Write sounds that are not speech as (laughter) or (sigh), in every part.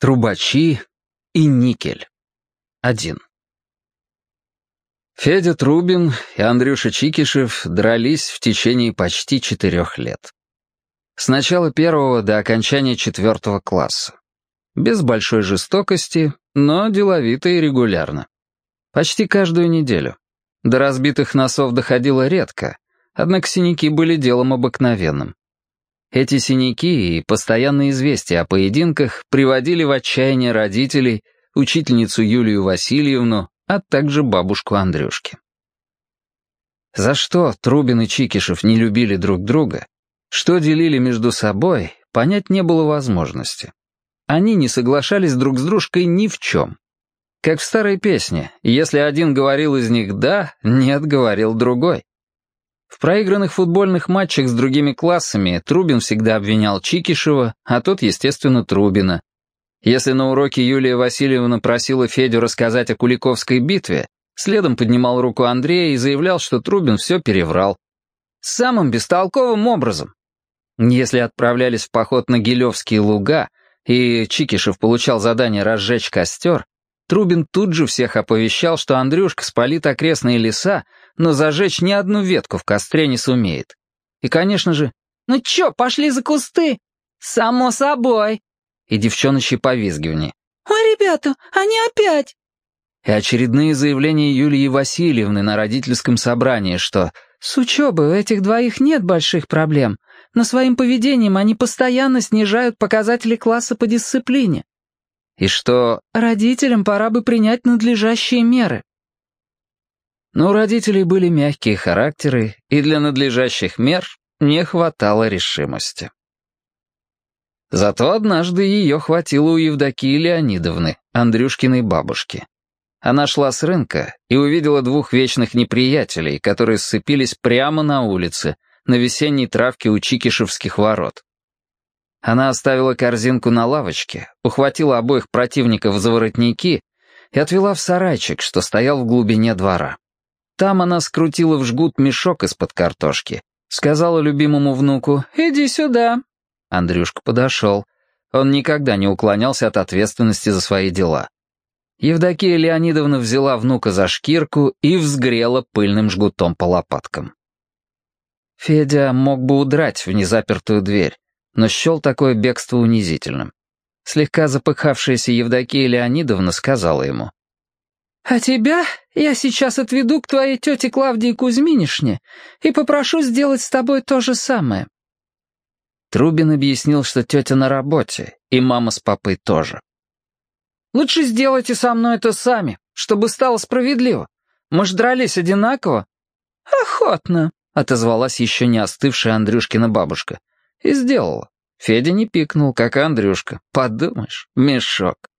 Трубачи и никель. Один. Федя Трубин и Андрюша Чикишев дрались в течение почти четырех лет. С начала первого до окончания четвертого класса. Без большой жестокости, но деловито и регулярно. Почти каждую неделю. До разбитых носов доходило редко, однако синяки были делом обыкновенным. Эти синяки и постоянные известия о поединках приводили в отчаяние родителей, учительницу Юлию Васильевну, а также бабушку Андрюшки. За что Трубин и Чикишев не любили друг друга, что делили между собой, понять не было возможности. Они не соглашались друг с дружкой ни в чем. Как в старой песне, если один говорил из них «да», «нет» говорил другой. В проигранных футбольных матчах с другими классами Трубин всегда обвинял Чикишева, а тот, естественно, Трубина. Если на уроке Юлия Васильевна просила Федю рассказать о Куликовской битве, следом поднимал руку Андрея и заявлял, что Трубин все переврал. Самым бестолковым образом. Если отправлялись в поход на Гилевские луга, и Чикишев получал задание разжечь костер, Трубин тут же всех оповещал, что Андрюшка спалит окрестные леса, но зажечь ни одну ветку в костре не сумеет. И, конечно же, «Ну чё, пошли за кусты?» «Само собой!» И девчоночьи повизгивания. «Ой, ребята, они опять!» И очередные заявления Юлии Васильевны на родительском собрании, что «С учебой у этих двоих нет больших проблем, но своим поведением они постоянно снижают показатели класса по дисциплине». И что «Родителям пора бы принять надлежащие меры». Но у родителей были мягкие характеры, и для надлежащих мер не хватало решимости. Зато однажды ее хватило у Евдокии Леонидовны, Андрюшкиной бабушки. Она шла с рынка и увидела двух вечных неприятелей, которые сцепились прямо на улице, на весенней травке у Чикишевских ворот. Она оставила корзинку на лавочке, ухватила обоих противников за воротники и отвела в сарайчик, что стоял в глубине двора. Там она скрутила в жгут мешок из-под картошки. Сказала любимому внуку «Иди сюда». Андрюшка подошел. Он никогда не уклонялся от ответственности за свои дела. Евдокия Леонидовна взяла внука за шкирку и взгрела пыльным жгутом по лопаткам. Федя мог бы удрать в незапертую дверь, но счел такое бегство унизительным. Слегка запыхавшаяся Евдокия Леонидовна сказала ему «А тебя я сейчас отведу к твоей тете Клавдии Кузьминишне и попрошу сделать с тобой то же самое». Трубин объяснил, что тетя на работе, и мама с папой тоже. «Лучше сделайте со мной это сами, чтобы стало справедливо. Мы ж дрались одинаково». «Охотно», — отозвалась еще не остывшая Андрюшкина бабушка. И сделала. Федя не пикнул, как Андрюшка. Подумаешь, мешок.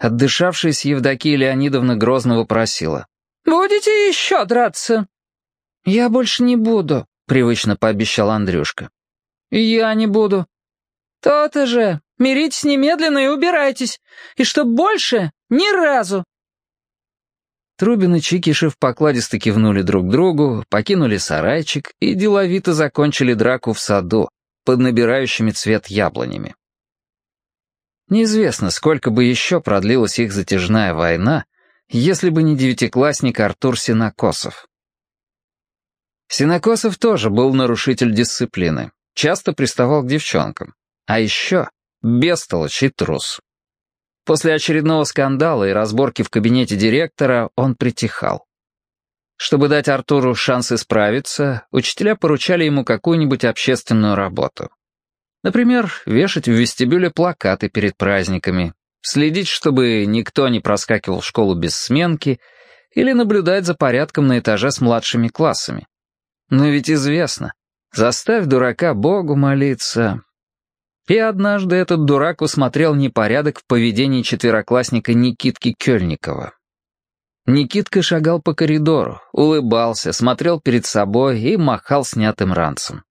Отдышавшись, Евдокия Леонидовна грозно вопросила. «Будете еще драться?» «Я больше не буду», — привычно пообещал Андрюшка. «Я не буду». «То-то же! Миритесь немедленно и убирайтесь! И чтоб больше ни разу!» Трубин и Чикишев покладисто кивнули друг другу, покинули сарайчик и деловито закончили драку в саду под набирающими цвет яблонями. Неизвестно, сколько бы еще продлилась их затяжная война, если бы не девятиклассник Артур Синокосов. Синокосов тоже был нарушитель дисциплины, часто приставал к девчонкам, а еще бестолочь и трус. После очередного скандала и разборки в кабинете директора он притихал. Чтобы дать Артуру шанс исправиться, учителя поручали ему какую-нибудь общественную работу. Например, вешать в вестибюле плакаты перед праздниками, следить, чтобы никто не проскакивал в школу без сменки или наблюдать за порядком на этаже с младшими классами. Но ведь известно, заставь дурака Богу молиться. И однажды этот дурак усмотрел непорядок в поведении четвероклассника Никитки Кёльникова. Никитка шагал по коридору, улыбался, смотрел перед собой и махал снятым ранцем.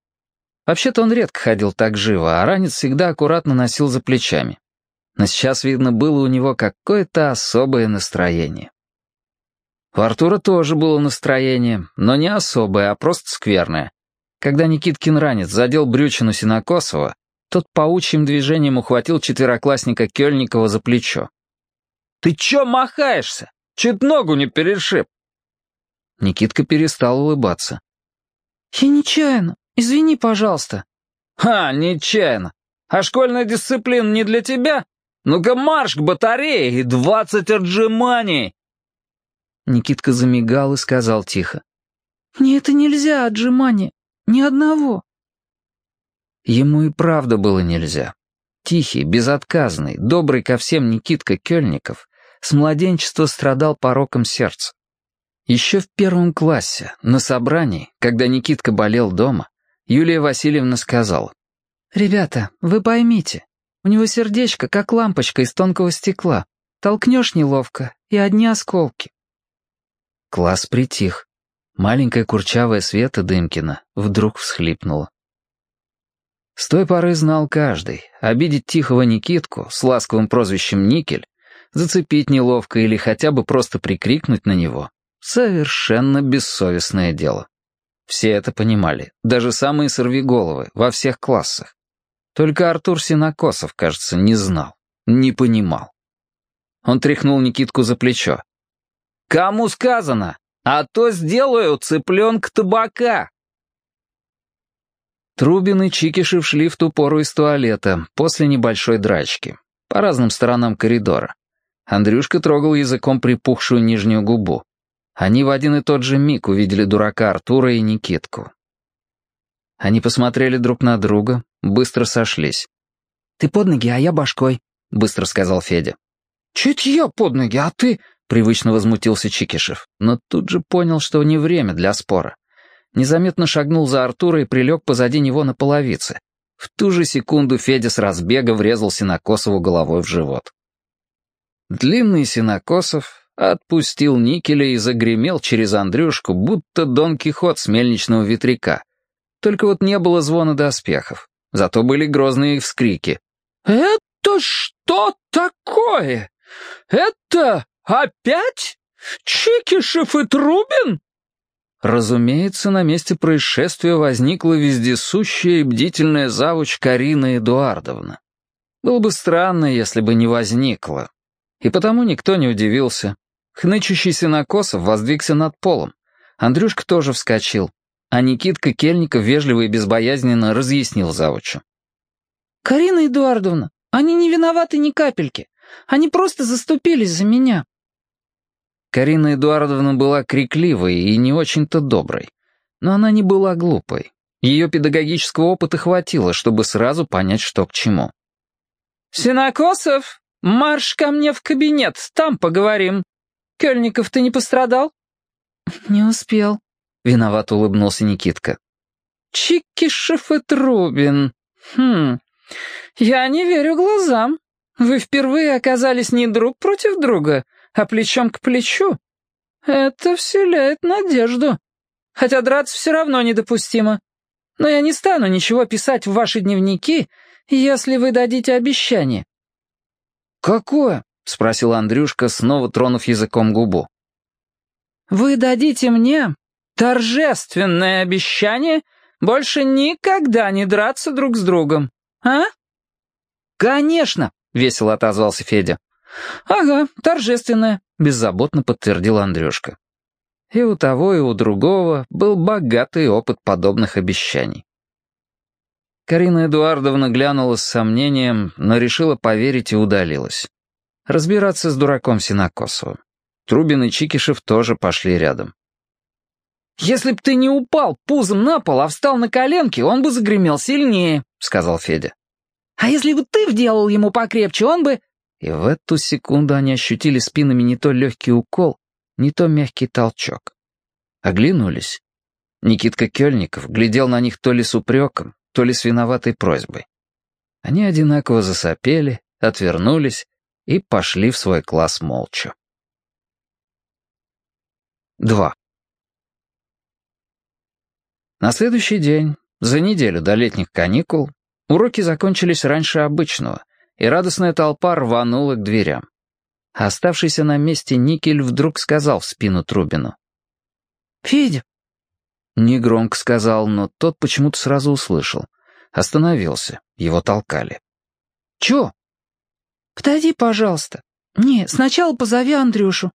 Вообще-то он редко ходил так живо, а ранец всегда аккуратно носил за плечами. Но сейчас, видно, было у него какое-то особое настроение. У Артура тоже было настроение, но не особое, а просто скверное. Когда Никиткин ранец задел брючину Синокосова, тот паучьим движением ухватил четвероклассника Кёльникова за плечо. «Ты чё махаешься? Чуть ногу не перешиб!» Никитка перестал улыбаться. «Я нечаянно. Извини, пожалуйста». «Ха, нечаянно. А школьная дисциплина не для тебя? Ну-ка марш к батарее и двадцать отжиманий!» Никитка замигал и сказал тихо. «Мне это нельзя, отжимания. Ни одного». Ему и правда было нельзя. Тихий, безотказный, добрый ко всем Никитка Кёльников с младенчества страдал пороком сердца. Еще в первом классе, на собрании, когда Никитка болел дома, Юлия Васильевна сказала, «Ребята, вы поймите, у него сердечко, как лампочка из тонкого стекла. Толкнешь неловко, и одни осколки». Класс притих. Маленькая курчавая Света Дымкина вдруг всхлипнула. С той поры знал каждый, обидеть тихого Никитку с ласковым прозвищем Никель, зацепить неловко или хотя бы просто прикрикнуть на него — совершенно бессовестное дело. Все это понимали, даже самые сорвиголовы, во всех классах. Только Артур Синокосов, кажется, не знал, не понимал. Он тряхнул Никитку за плечо. «Кому сказано? А то сделаю цыпленка табака!» Трубин и Чикишев шли в ту пору из туалета, после небольшой драчки, по разным сторонам коридора. Андрюшка трогал языком припухшую нижнюю губу. Они в один и тот же миг увидели дурака Артура и Никитку. Они посмотрели друг на друга, быстро сошлись. «Ты под ноги, а я башкой», — быстро сказал Федя. «Чуть я под ноги, а ты...» — привычно возмутился Чикишев, но тут же понял, что не время для спора. Незаметно шагнул за Артура и прилег позади него на половице. В ту же секунду Федя с разбега врезал Синокосову головой в живот. Длинный Синокосов отпустил никеля и загремел через Андрюшку, будто Дон Кихот с мельничного ветряка, только вот не было звона доспехов. Зато были грозные вскрики. «Это что такое? Это опять? Чикишев и Трубин?» Разумеется, на месте происшествия возникла вездесущая и бдительная завуч Карина Эдуардовна. Было бы странно, если бы не возникла. И потому никто не удивился. Хнычущийся Накосов воздвигся над полом. Андрюшка тоже вскочил а Никитка Кельников вежливо и безбоязненно разъяснил завучу. «Карина Эдуардовна, они не виноваты ни капельки. Они просто заступились за меня». Карина Эдуардовна была крикливой и не очень-то доброй. Но она не была глупой. Ее педагогического опыта хватило, чтобы сразу понять, что к чему. «Синокосов, марш ко мне в кабинет, там поговорим. Кельников, ты не пострадал?» «Не успел», — виновато улыбнулся Никитка. «Чикишев и Трубин. Хм, я не верю глазам. Вы впервые оказались не друг против друга, а плечом к плечу. Это вселяет надежду. Хотя драться все равно недопустимо. Но я не стану ничего писать в ваши дневники, если вы дадите обещание». «Какое?» — спросил Андрюшка, снова тронув языком губу. «Вы дадите мне Торжественное обещание больше никогда не драться друг с другом, а? Конечно, весело отозвался Федя. Ага, торжественное, беззаботно подтвердил Андрюшка. И у того, и у другого был богатый опыт подобных обещаний. Карина Эдуардовна глянула с сомнением, но решила поверить и удалилась. Разбираться с дураком Синокосовым. Трубин и Чикишев тоже пошли рядом. «Если б ты не упал пузом на пол, а встал на коленки, он бы загремел сильнее», — сказал Федя. «А если бы ты вделал ему покрепче, он бы...» И в эту секунду они ощутили спинами не то легкий укол, не то мягкий толчок. Оглянулись. Никитка Кёльников глядел на них то ли с упреком, то ли с виноватой просьбой. Они одинаково засопели, отвернулись и пошли в свой класс молча. Два. На следующий день, за неделю до летних каникул, уроки закончились раньше обычного, и радостная толпа рванула к дверям. А оставшийся на месте Никель вдруг сказал в спину Трубину. «Федя!» Негромко сказал, но тот почему-то сразу услышал. Остановился, его толкали. «Чё?» «Подойди, пожалуйста. Не, сначала позови Андрюшу».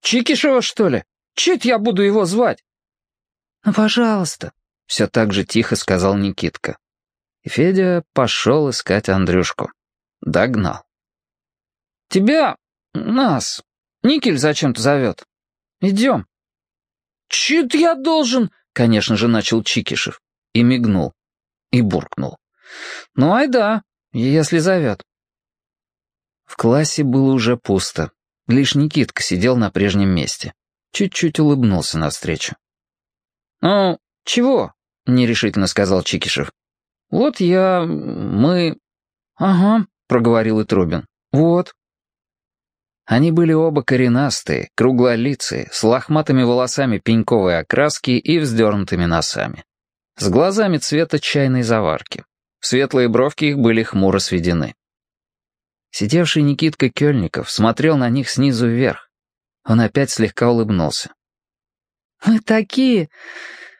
«Чикишева, что ли? Это я буду его звать?» «Ну, пожалуйста», — все так же тихо сказал Никитка. И Федя пошел искать Андрюшку. Догнал. «Тебя, нас, Никель зачем-то зовет. Идем». «Чё-то я должен...» — конечно же начал Чикишев. И мигнул. И буркнул. «Ну, ай да, если зовет». В классе было уже пусто. Лишь Никитка сидел на прежнем месте. Чуть-чуть улыбнулся навстречу. «Ну, чего?» — нерешительно сказал Чикишев. «Вот я... мы...» «Ага», — проговорил и Трубин. «Вот». Они были оба коренастые, круглолицые, с лохматыми волосами пеньковой окраски и вздернутыми носами. С глазами цвета чайной заварки. Светлые бровки их были хмуро сведены. Сидевший Никитка Кёльников смотрел на них снизу вверх. Он опять слегка улыбнулся. «Мы такие,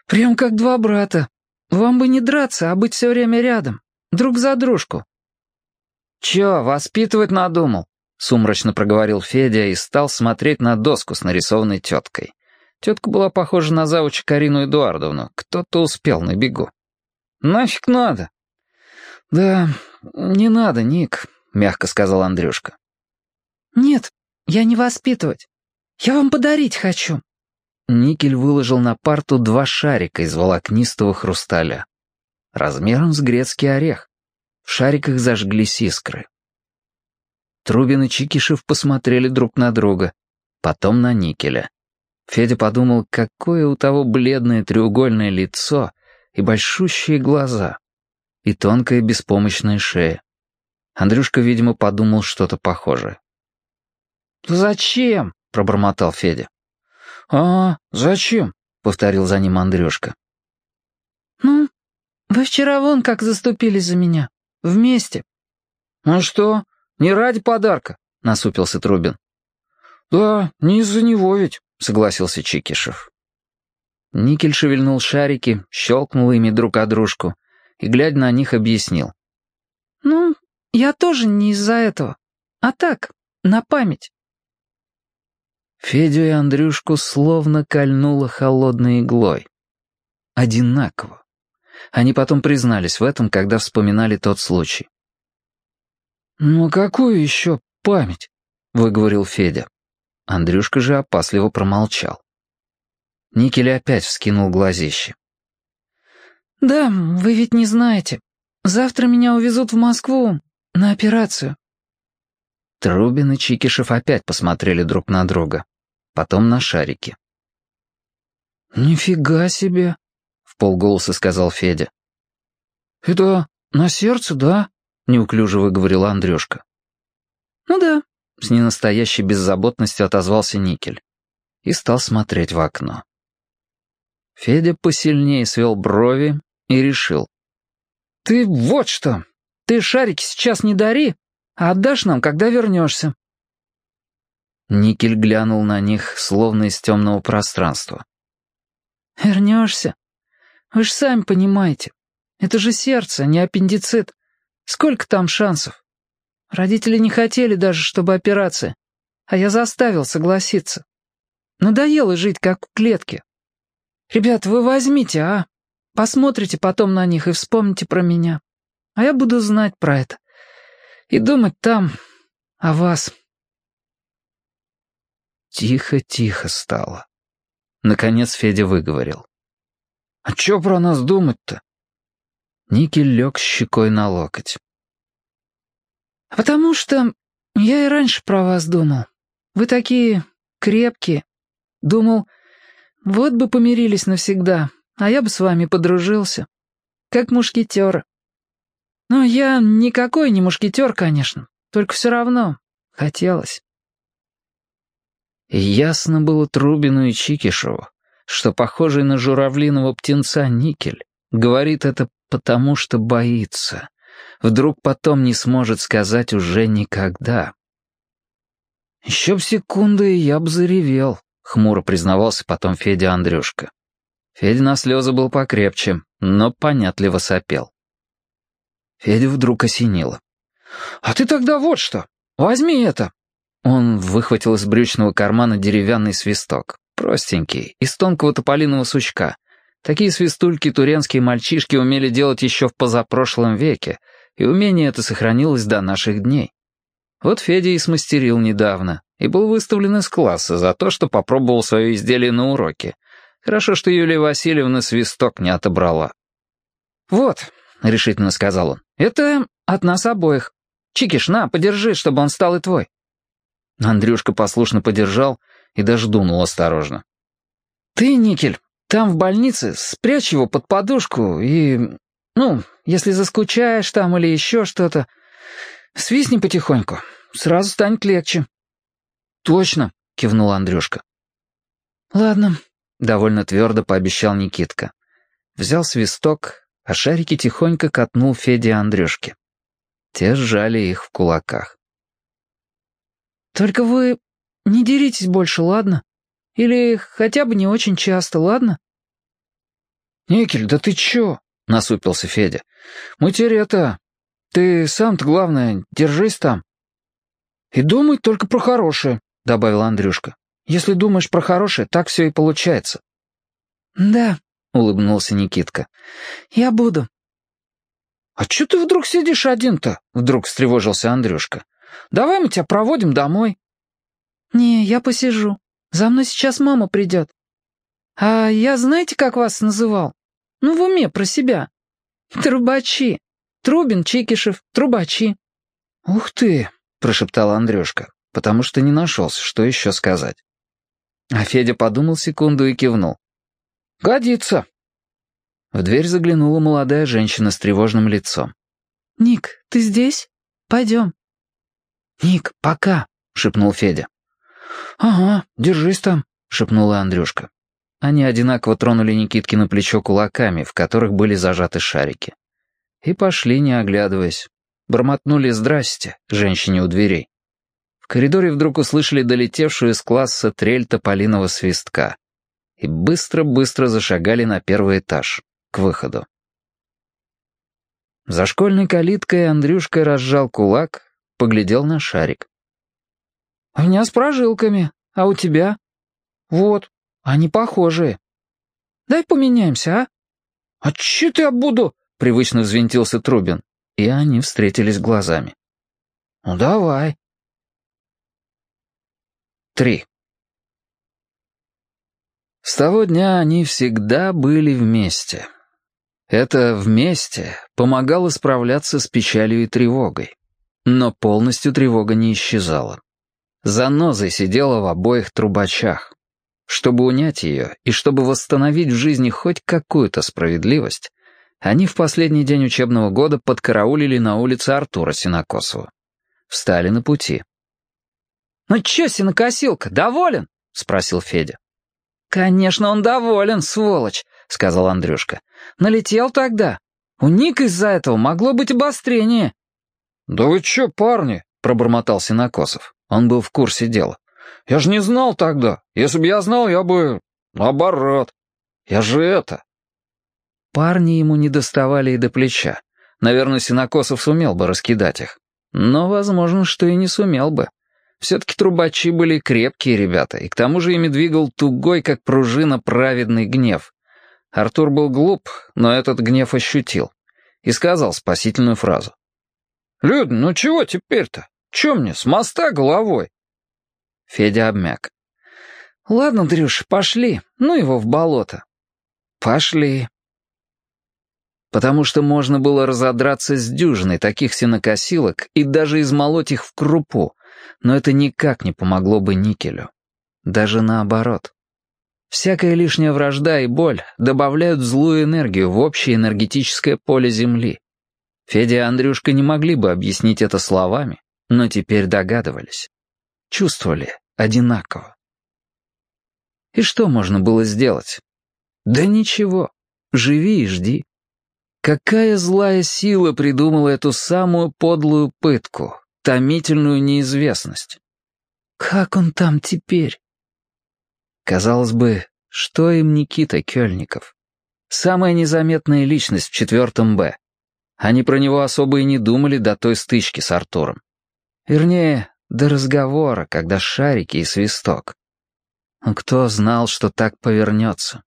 прям как два брата. Вам бы не драться, а быть все время рядом, друг за дружку». «Чё, воспитывать надумал?» — сумрачно проговорил Федя и стал смотреть на доску с нарисованной теткой. Тетка была похожа на завуча Карину Эдуардовну. Кто-то успел на бегу. «Нафиг надо?» «Да, не надо, Ник», — мягко сказал Андрюшка. «Нет, я не воспитывать. Я вам подарить хочу». Никель выложил на парту два шарика из волокнистого хрусталя. Размером с грецкий орех. В шариках зажглись искры. Трубин и Чикишев посмотрели друг на друга, потом на Никеля. Федя подумал, какое у того бледное треугольное лицо и большущие глаза, и тонкая беспомощная шея. Андрюшка, видимо, подумал что-то похожее. «Зачем?» — пробормотал Федя. «А, зачем?» — повторил за ним Андрюшка. «Ну, вы вчера вон как заступились за меня. Вместе». «Ну что, не ради подарка?» — насупился Трубин. «Да, не из-за него ведь», — согласился Чикишев. Никель шевельнул шарики, щелкнул ими друг о дружку и, глядя на них, объяснил. «Ну, я тоже не из-за этого. А так, на память». Федю и Андрюшку словно кольнуло холодной иглой. Одинаково. Они потом признались в этом, когда вспоминали тот случай. «Ну какую еще память?» — выговорил Федя. Андрюшка же опасливо промолчал. Никель опять вскинул глазище. «Да, вы ведь не знаете. Завтра меня увезут в Москву на операцию». Трубин и Чикишев опять посмотрели друг на друга потом на шарики. «Нифига себе!» — в полголоса сказал Федя. «Это на сердце, да?» — неуклюже выговорил Андрюшка. «Ну да», — с ненастоящей беззаботностью отозвался Никель и стал смотреть в окно. Федя посильнее свел брови и решил. «Ты вот что! Ты шарики сейчас не дари, а отдашь нам, когда вернешься. Никель глянул на них, словно из темного пространства. «Вернешься? Вы ж сами понимаете. Это же сердце, не аппендицит. Сколько там шансов? Родители не хотели даже, чтобы операция. А я заставил согласиться. Надоело жить, как в клетке. Ребят, вы возьмите, а? Посмотрите потом на них и вспомните про меня. А я буду знать про это. И думать там о вас». Тихо-тихо стало. Наконец Федя выговорил. «А чё про нас думать-то?» Никель лег щекой на локоть. «Потому что я и раньше про вас думал. Вы такие крепкие. Думал, вот бы помирились навсегда, а я бы с вами подружился. Как мушкетер. Но я никакой не мушкетер, конечно, только все равно хотелось». Ясно было Трубину и Чикишеву, что похожий на журавлиного птенца никель говорит это потому, что боится. Вдруг потом не сможет сказать уже никогда. «Еще б секунды, и я б заревел», — хмуро признавался потом Федя Андрюшка. Федя на слезы был покрепче, но понятливо сопел. Федя вдруг осенило. «А ты тогда вот что. Возьми это». Он выхватил из брючного кармана деревянный свисток. Простенький, из тонкого тополиного сучка. Такие свистульки туренские мальчишки умели делать еще в позапрошлом веке, и умение это сохранилось до наших дней. Вот Федя и смастерил недавно, и был выставлен из класса за то, что попробовал свое изделие на уроке. Хорошо, что Юлия Васильевна свисток не отобрала. «Вот», — решительно сказал он, — «это от нас обоих. Чикиш, на, подержи, чтобы он стал и твой». Андрюшка послушно подержал и даже дунул осторожно. «Ты, Никель, там в больнице спрячь его под подушку и... Ну, если заскучаешь там или еще что-то, свистни потихоньку, сразу станет легче». «Точно», — кивнул Андрюшка. «Ладно», — довольно твердо пообещал Никитка. Взял свисток, а шарики тихонько катнул Феде и Андрюшке. Те сжали их в кулаках. «Только вы не деритесь больше, ладно? Или хотя бы не очень часто, ладно?» «Никель, да ты чё?» — насупился Федя. «Мы теперь это... Ты сам-то, главное, держись там». «И думай только про хорошее», — добавил Андрюшка. «Если думаешь про хорошее, так все и получается». «Да», — улыбнулся Никитка. «Я буду». «А чё ты вдруг сидишь один-то?» — вдруг встревожился Андрюшка. «Давай мы тебя проводим домой». «Не, я посижу. За мной сейчас мама придет». «А я знаете, как вас называл? Ну, в уме, про себя. Трубачи. Трубин, Чикишев, трубачи». «Ух ты!» — прошептал Андрюшка, потому что не нашелся, что еще сказать. А Федя подумал секунду и кивнул. «Годится». В дверь заглянула молодая женщина с тревожным лицом. «Ник, ты здесь? Пойдем». «Ник, пока», — шепнул Федя. «Ага, держись там», — шепнула Андрюшка. Они одинаково тронули Никитки на плечо кулаками, в которых были зажаты шарики. И пошли, не оглядываясь. Бормотнули «здрасте» женщине у дверей. В коридоре вдруг услышали долетевшую из класса трель тополиного свистка и быстро-быстро зашагали на первый этаж, к выходу. За школьной калиткой Андрюшка разжал кулак, поглядел на шарик. «У меня с прожилками, а у тебя?» «Вот, они похожие». «Дай поменяемся, а?» «А че ты я буду?» — привычно взвинтился Трубин, и они встретились глазами. «Ну давай». Три. С того дня они всегда были вместе. Это «вместе» помогало справляться с печалью и тревогой. Но полностью тревога не исчезала. Занозой сидела в обоих трубачах. Чтобы унять ее и чтобы восстановить в жизни хоть какую-то справедливость, они в последний день учебного года подкараулили на улице Артура Синокосова. Встали на пути. «Ну чё, Синокосилка, доволен?» — спросил Федя. «Конечно, он доволен, сволочь», — сказал Андрюшка. «Налетел тогда. У Ника из-за этого могло быть обострение». «Да вы чё, парни?» — пробормотал Синокосов. Он был в курсе дела. «Я же не знал тогда. Если бы я знал, я бы... наоборот. Я же это...» Парни ему не доставали и до плеча. Наверное, Синокосов сумел бы раскидать их. Но, возможно, что и не сумел бы. Все-таки трубачи были крепкие ребята, и к тому же ими двигал тугой, как пружина, праведный гнев. Артур был глуп, но этот гнев ощутил. И сказал спасительную фразу. «Люд, ну чего теперь-то? Че мне, с моста головой?» Федя обмяк. «Ладно, Дрюш, пошли, ну его в болото». «Пошли». Потому что можно было разодраться с дюжиной таких сенокосилок и даже измолоть их в крупу, но это никак не помогло бы никелю. Даже наоборот. Всякая лишняя вражда и боль добавляют злую энергию в общее энергетическое поле Земли. Федя и Андрюшка не могли бы объяснить это словами, но теперь догадывались. Чувствовали одинаково. И что можно было сделать? Да ничего. Живи и жди. Какая злая сила придумала эту самую подлую пытку, томительную неизвестность. Как он там теперь? Казалось бы, что им Никита Кёльников? Самая незаметная личность в четвертом «Б». Они про него особо и не думали до той стычки с Артуром. Вернее, до разговора, когда шарики и свисток. Но кто знал, что так повернется?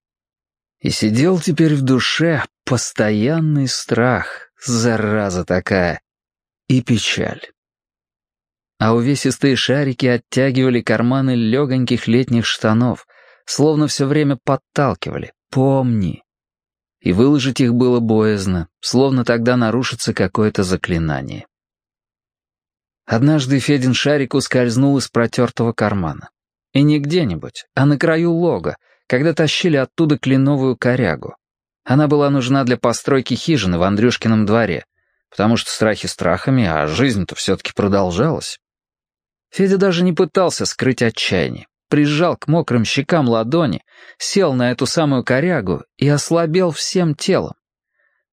И сидел теперь в душе постоянный страх, зараза такая, и печаль. А увесистые шарики оттягивали карманы легоньких летних штанов, словно все время подталкивали. «Помни!» И выложить их было боязно, словно тогда нарушится какое-то заклинание. Однажды Федин шарик ускользнул из протертого кармана. И не где-нибудь, а на краю лога, когда тащили оттуда кленовую корягу. Она была нужна для постройки хижины в Андрюшкином дворе, потому что страхи страхами, а жизнь-то все-таки продолжалась. Федя даже не пытался скрыть отчаяние. Прижал к мокрым щекам ладони, сел на эту самую корягу и ослабел всем телом.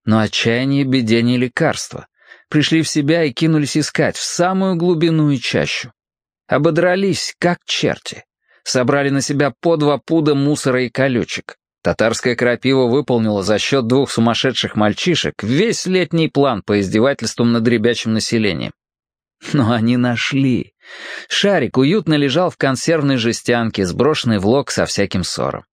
Но отчаяние беде не лекарство пришли в себя и кинулись искать в самую глубину и чащу. Ободрались, как черти. Собрали на себя по два пуда мусора и колючек. Татарская крапива выполнила за счет двух сумасшедших мальчишек весь летний план по издевательствам над ребячим населением. Но они нашли. Шарик уютно лежал в консервной жестянке, сброшенной в лог со всяким ссором.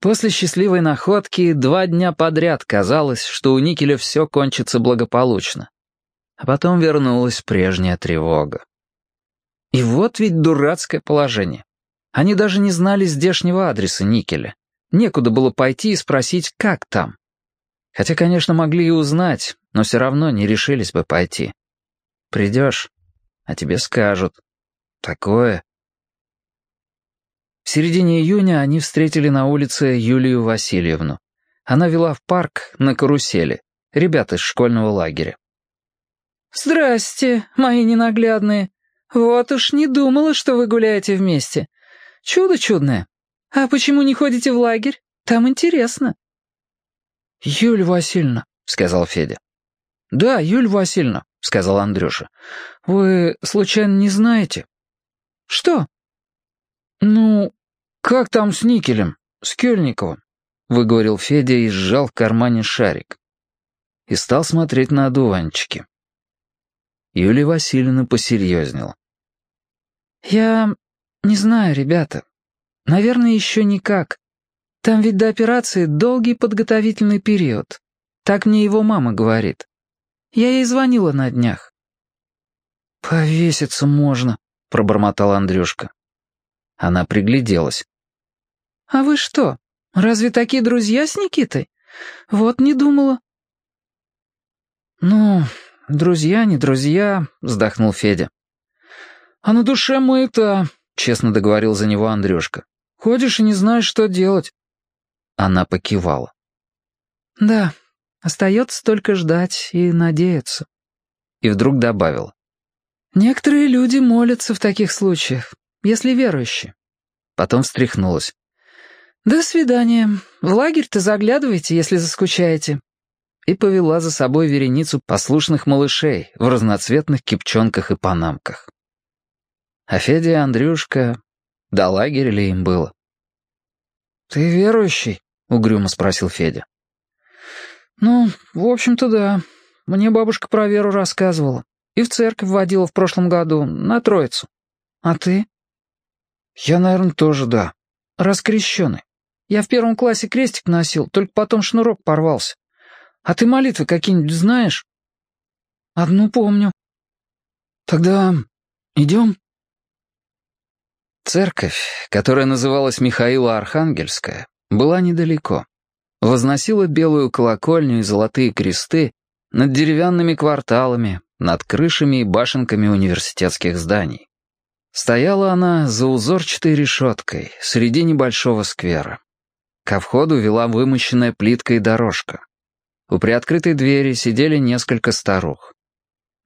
После счастливой находки два дня подряд казалось, что у Никеля все кончится благополучно. А потом вернулась прежняя тревога. И вот ведь дурацкое положение. Они даже не знали здешнего адреса Никеля. Некуда было пойти и спросить, как там. Хотя, конечно, могли и узнать, но все равно не решились бы пойти. Придешь, а тебе скажут. Такое в середине июня они встретили на улице Юлию Васильевну. Она вела в парк на карусели. Ребята из школьного лагеря. «Здрасте, мои ненаглядные. Вот уж не думала, что вы гуляете вместе. Чудо чудное. А почему не ходите в лагерь? Там интересно». «Юль Васильевна», — сказал Федя. «Да, Юль Васильевна», — сказал Андрюша. «Вы, случайно, не знаете?» «Что?» «Ну, «Как там с никелем? С Кёльниковым?» — выговорил Федя и сжал в кармане шарик. И стал смотреть на одуванчики. Юлия Васильевна посерьезнела. «Я не знаю, ребята. Наверное, еще никак. Там ведь до операции долгий подготовительный период. Так мне его мама говорит. Я ей звонила на днях». «Повеситься можно», — пробормотал Андрюшка. Она пригляделась. «А вы что, разве такие друзья с Никитой? Вот не думала». «Ну, друзья, не друзья», — вздохнул Федя. «А на душе мы-то», — честно договорил за него Андрюшка. «Ходишь и не знаешь, что делать». Она покивала. «Да, остается только ждать и надеяться». И вдруг добавила. «Некоторые люди молятся в таких случаях, если верующие». Потом встряхнулась. «До свидания. В лагерь-то заглядывайте, если заскучаете». И повела за собой вереницу послушных малышей в разноцветных кипчонках и панамках. А Федя и Андрюшка... До лагеря ли им было? «Ты верующий?» — угрюмо спросил Федя. «Ну, в общем-то, да. Мне бабушка про веру рассказывала. И в церковь водила в прошлом году, на Троицу. А ты?» «Я, наверное, тоже да. Раскрещенный. Я в первом классе крестик носил, только потом шнурок порвался. А ты молитвы какие-нибудь знаешь? Одну помню. Тогда идем? Церковь, которая называлась Михаила Архангельская, была недалеко. Возносила белую колокольню и золотые кресты над деревянными кварталами, над крышами и башенками университетских зданий. Стояла она за узорчатой решеткой среди небольшого сквера. Ко входу вела вымощенная плиткой дорожка. У приоткрытой двери сидели несколько старух.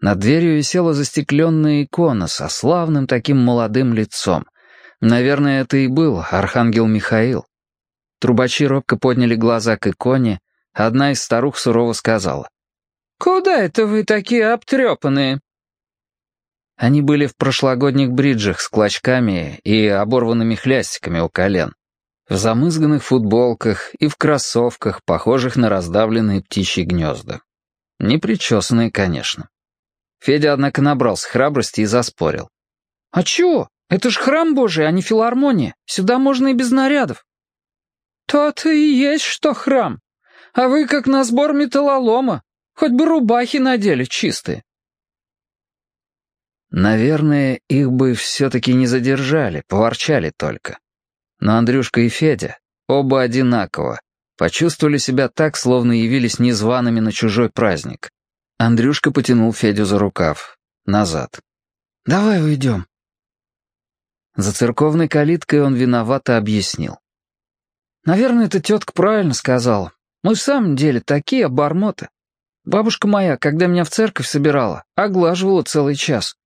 Над дверью висела застекленная икона со славным таким молодым лицом. Наверное, это и был архангел Михаил. Трубачи робко подняли глаза к иконе, одна из старух сурово сказала. «Куда это вы такие обтрепанные?» Они были в прошлогодних бриджах с клочками и оборванными хлястиками у колен в замызганных футболках и в кроссовках, похожих на раздавленные птичьи гнезда. Непричесанные, конечно. Федя, однако, набрался храбрости и заспорил. «А чё? Это ж храм Божий, а не филармония. Сюда можно и без нарядов». «То-то и есть что храм. А вы как на сбор металлолома. Хоть бы рубахи надели чистые». Наверное, их бы все-таки не задержали, поворчали только. Но Андрюшка и Федя, оба одинаково, почувствовали себя так, словно явились незваными на чужой праздник. Андрюшка потянул Федю за рукав. Назад. «Давай уйдем». За церковной калиткой он виновато объяснил. «Наверное, эта тетка правильно сказала. Мы в самом деле такие обормоты. Бабушка моя, когда меня в церковь собирала, оглаживала целый час.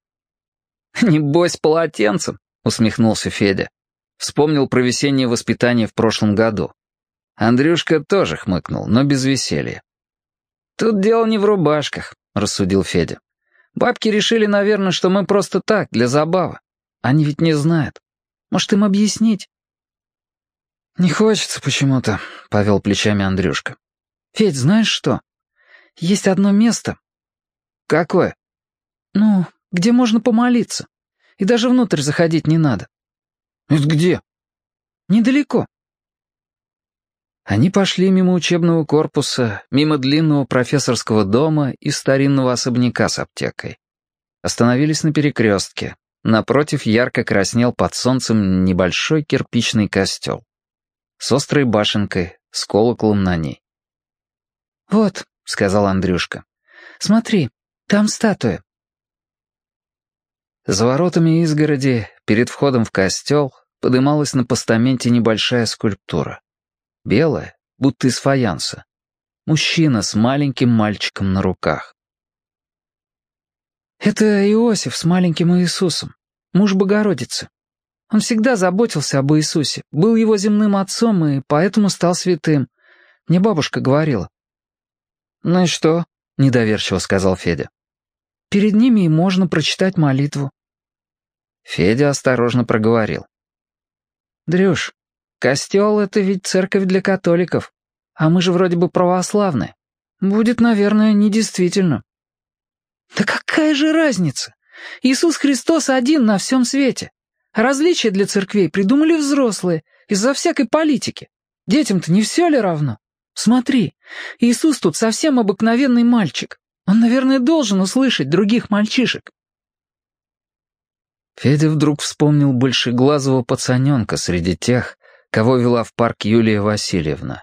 (laughs) «Небось, полотенцем», — усмехнулся Федя. Вспомнил про весеннее воспитание в прошлом году. Андрюшка тоже хмыкнул, но без веселья. «Тут дело не в рубашках», — рассудил Федя. «Бабки решили, наверное, что мы просто так, для забавы. Они ведь не знают. Может, им объяснить?» «Не хочется почему-то», — повел плечами Андрюшка. «Федь, знаешь что? Есть одно место». «Какое?» «Ну, где можно помолиться. И даже внутрь заходить не надо». «Это где?» «Недалеко». Они пошли мимо учебного корпуса, мимо длинного профессорского дома и старинного особняка с аптекой. Остановились на перекрестке. Напротив ярко краснел под солнцем небольшой кирпичный костел. С острой башенкой, с колоколом на ней. «Вот», — сказал Андрюшка, — «смотри, там статуя. За воротами изгороди, перед входом в костел, подымалась на постаменте небольшая скульптура. Белая, будто из фаянса. Мужчина с маленьким мальчиком на руках. «Это Иосиф с маленьким Иисусом, муж Богородицы. Он всегда заботился об Иисусе, был его земным отцом и поэтому стал святым. Мне бабушка говорила». «Ну и что?» — недоверчиво сказал Федя. «Перед ними и можно прочитать молитву. Федя осторожно проговорил. «Дрюш, костел — это ведь церковь для католиков, а мы же вроде бы православные. Будет, наверное, недействительно». «Да какая же разница? Иисус Христос один на всем свете. Различия для церквей придумали взрослые, из-за всякой политики. Детям-то не все ли равно? Смотри, Иисус тут совсем обыкновенный мальчик. Он, наверное, должен услышать других мальчишек. Федя вдруг вспомнил большеглазого пацаненка среди тех, кого вела в парк Юлия Васильевна.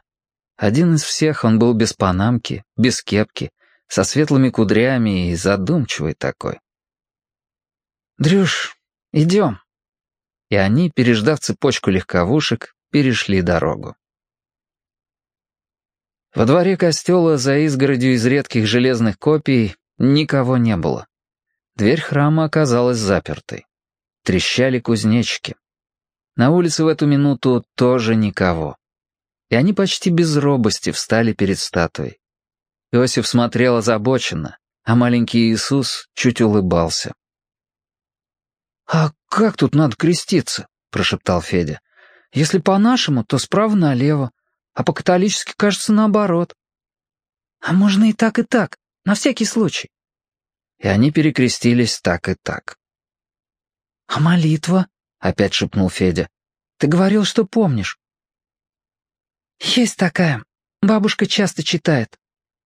Один из всех он был без панамки, без кепки, со светлыми кудрями и задумчивый такой. «Дрюш, идем». И они, переждав цепочку легковушек, перешли дорогу. Во дворе костела за изгородью из редких железных копий никого не было. Дверь храма оказалась запертой. Трещали кузнечики. На улице в эту минуту тоже никого. И они почти без робости встали перед статуей. Иосиф смотрел озабоченно, а маленький Иисус чуть улыбался. «А как тут надо креститься?» — прошептал Федя. «Если по-нашему, то справа налево, а по-католически, кажется, наоборот». «А можно и так, и так, на всякий случай». И они перекрестились так и так. «А молитва?» — опять шепнул Федя. «Ты говорил, что помнишь». «Есть такая. Бабушка часто читает.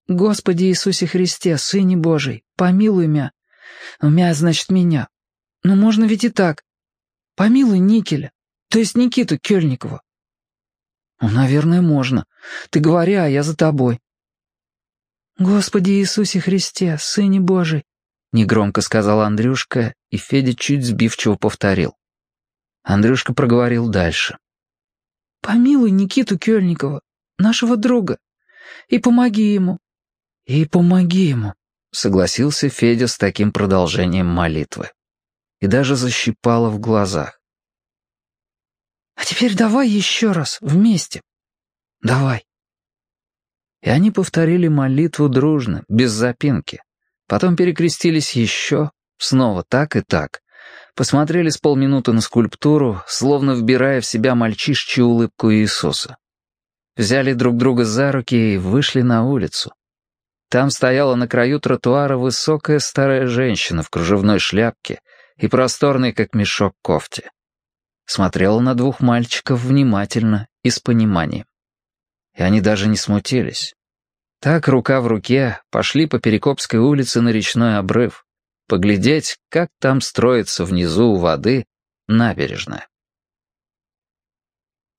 Господи Иисусе Христе, Сыне Божий, помилуй мя. Мя значит меня. Но можно ведь и так. Помилуй Никеля, то есть Никиту Кельникова». «Ну, наверное, можно. Ты говори, а я за тобой». «Господи Иисусе Христе, Сыне Божий, — негромко сказал Андрюшка, и Федя чуть сбивчиво повторил. Андрюшка проговорил дальше. «Помилуй Никиту Кельникова, нашего друга, и помоги ему». «И помоги ему», — согласился Федя с таким продолжением молитвы. И даже защипало в глазах. «А теперь давай еще раз, вместе. Давай». И они повторили молитву дружно, без запинки. Потом перекрестились еще, снова так и так. Посмотрели с полминуты на скульптуру, словно вбирая в себя мальчишчью улыбку Иисуса. Взяли друг друга за руки и вышли на улицу. Там стояла на краю тротуара высокая старая женщина в кружевной шляпке и просторной, как мешок, кофте. Смотрела на двух мальчиков внимательно и с пониманием. И они даже не смутились. Так, рука в руке, пошли по Перекопской улице на речной обрыв, поглядеть, как там строится внизу у воды набережная.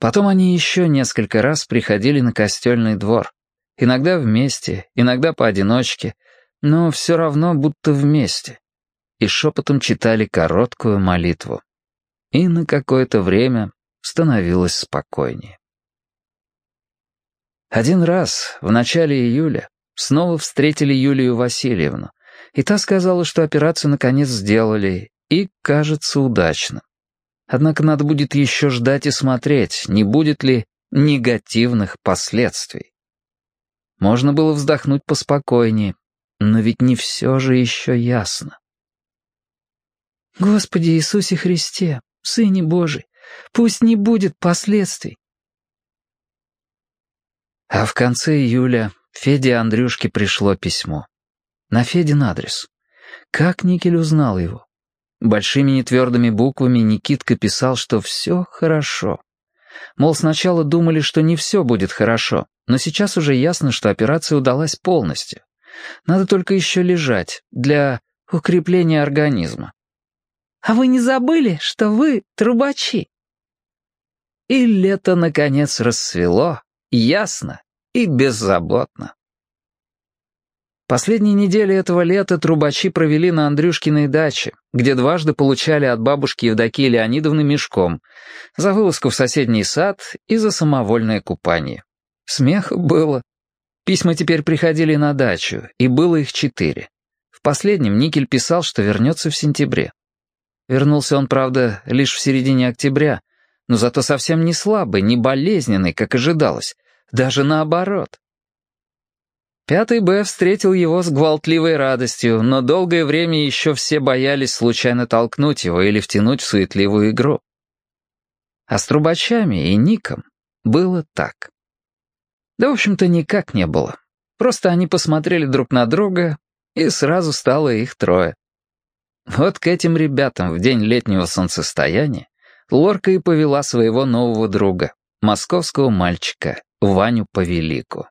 Потом они еще несколько раз приходили на костельный двор. Иногда вместе, иногда поодиночке, но все равно будто вместе. И шепотом читали короткую молитву. И на какое-то время становилось спокойнее. Один раз, в начале июля, снова встретили Юлию Васильевну, и та сказала, что операцию наконец сделали, и, кажется, удачно. Однако надо будет еще ждать и смотреть, не будет ли негативных последствий. Можно было вздохнуть поспокойнее, но ведь не все же еще ясно. «Господи Иисусе Христе, Сыне Божий, пусть не будет последствий. А в конце июля Феде Андрюшке пришло письмо. На Федин адрес. Как Никель узнал его? Большими нетвердыми буквами Никитка писал, что все хорошо. Мол, сначала думали, что не все будет хорошо, но сейчас уже ясно, что операция удалась полностью. Надо только еще лежать для укрепления организма. «А вы не забыли, что вы трубачи?» И лето, наконец, расцвело, Ясно и беззаботно. Последние недели этого лета трубачи провели на Андрюшкиной даче, где дважды получали от бабушки Евдокии Леонидовны мешком за вылазку в соседний сад и за самовольное купание. Смех было. Письма теперь приходили на дачу, и было их четыре. В последнем Никель писал, что вернется в сентябре. Вернулся он, правда, лишь в середине октября, но зато совсем не слабый, не болезненный, как ожидалось, даже наоборот. Пятый Б встретил его с гвалтливой радостью, но долгое время еще все боялись случайно толкнуть его или втянуть в суетливую игру. А с трубачами и Ником было так. Да, в общем-то, никак не было. Просто они посмотрели друг на друга, и сразу стало их трое. Вот к этим ребятам в день летнего солнцестояния Лорка и повела своего нового друга, московского мальчика, Ваню Повелику.